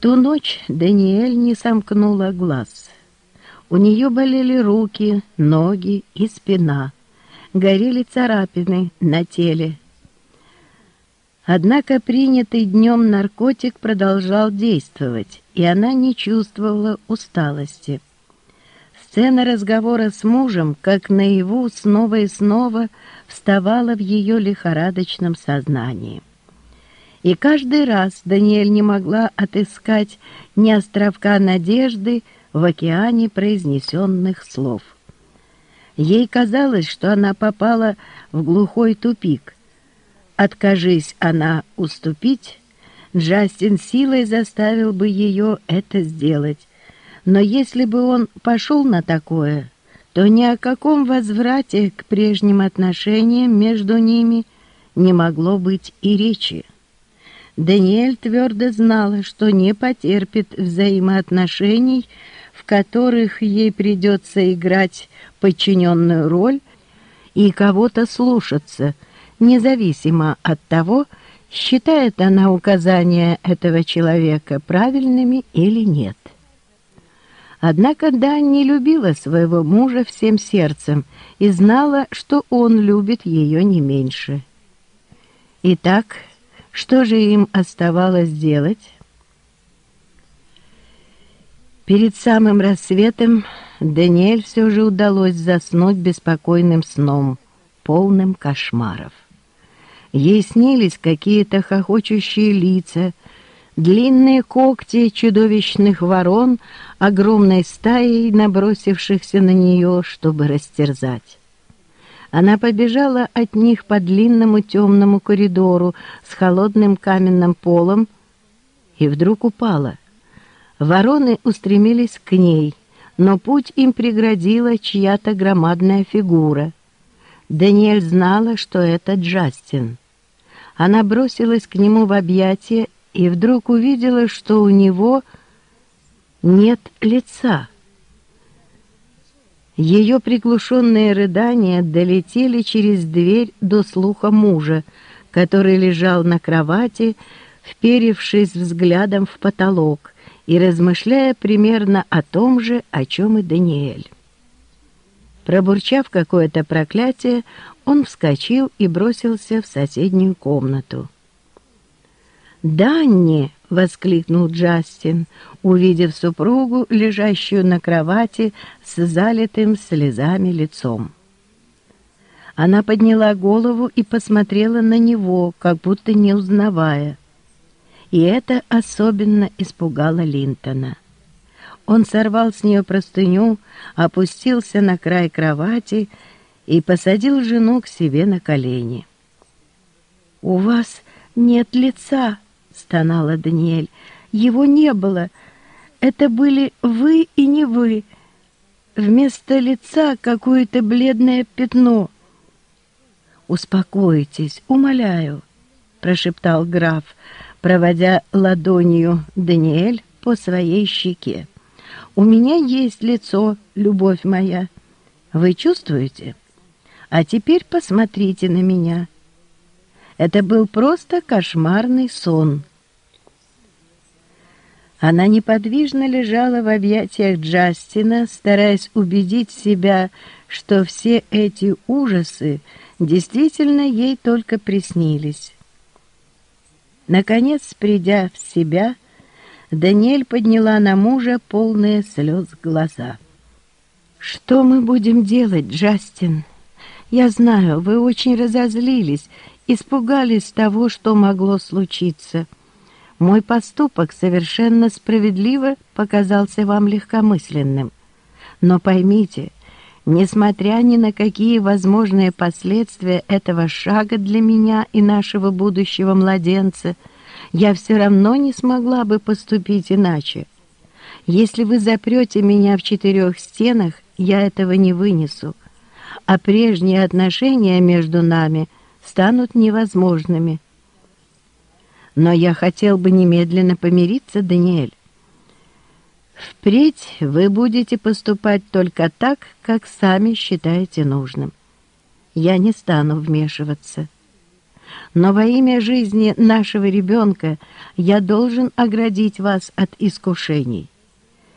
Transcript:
ту ночь Даниэль не сомкнула глаз. У нее болели руки, ноги и спина. Горели царапины на теле. Однако принятый днем наркотик продолжал действовать, и она не чувствовала усталости. Сцена разговора с мужем, как наяву, снова и снова вставала в ее лихорадочном сознании. И каждый раз Даниэль не могла отыскать ни островка надежды в океане произнесенных слов. Ей казалось, что она попала в глухой тупик. Откажись она уступить, Джастин силой заставил бы ее это сделать. Но если бы он пошел на такое, то ни о каком возврате к прежним отношениям между ними не могло быть и речи. Даниэль твердо знала, что не потерпит взаимоотношений, в которых ей придется играть подчиненную роль и кого-то слушаться, независимо от того, считает она указания этого человека правильными или нет. Однако Дань не любила своего мужа всем сердцем и знала, что он любит ее не меньше. Итак, что же им оставалось делать? Перед самым рассветом Даниэль все же удалось заснуть беспокойным сном, полным кошмаров. Ей снились какие-то хохочущие лица, длинные когти чудовищных ворон, огромной стаей набросившихся на нее, чтобы растерзать. Она побежала от них по длинному темному коридору с холодным каменным полом и вдруг упала. Вороны устремились к ней, но путь им преградила чья-то громадная фигура. Даниэль знала, что это Джастин. Она бросилась к нему в объятия и вдруг увидела, что у него нет лица. Ее приглушенные рыдания долетели через дверь до слуха мужа, который лежал на кровати, вперевшись взглядом в потолок и размышляя примерно о том же, о чем и Даниэль. Пробурчав какое-то проклятие, он вскочил и бросился в соседнюю комнату. «Данни!» — воскликнул Джастин, увидев супругу, лежащую на кровати с залитым слезами лицом. Она подняла голову и посмотрела на него, как будто не узнавая. И это особенно испугало Линтона. Он сорвал с нее простыню, опустился на край кровати и посадил жену к себе на колени. «У вас нет лица!» — стонала Даниэль. «Его не было. Это были вы и не вы. Вместо лица какое-то бледное пятно». «Успокойтесь, умоляю», — прошептал граф, проводя ладонью Даниэль по своей щеке. «У меня есть лицо, любовь моя. Вы чувствуете? А теперь посмотрите на меня». Это был просто кошмарный сон. Она неподвижно лежала в объятиях Джастина, стараясь убедить себя, что все эти ужасы действительно ей только приснились. Наконец, придя в себя, Даниэль подняла на мужа полные слез глаза. «Что мы будем делать, Джастин? Я знаю, вы очень разозлились испугались того, что могло случиться. Мой поступок совершенно справедливо показался вам легкомысленным. Но поймите, несмотря ни на какие возможные последствия этого шага для меня и нашего будущего младенца, я все равно не смогла бы поступить иначе. Если вы запрете меня в четырех стенах, я этого не вынесу, а прежние отношения между нами — станут невозможными. Но я хотел бы немедленно помириться, Даниэль. Впредь вы будете поступать только так, как сами считаете нужным. Я не стану вмешиваться. но во имя жизни нашего ребенка я должен оградить вас от искушений.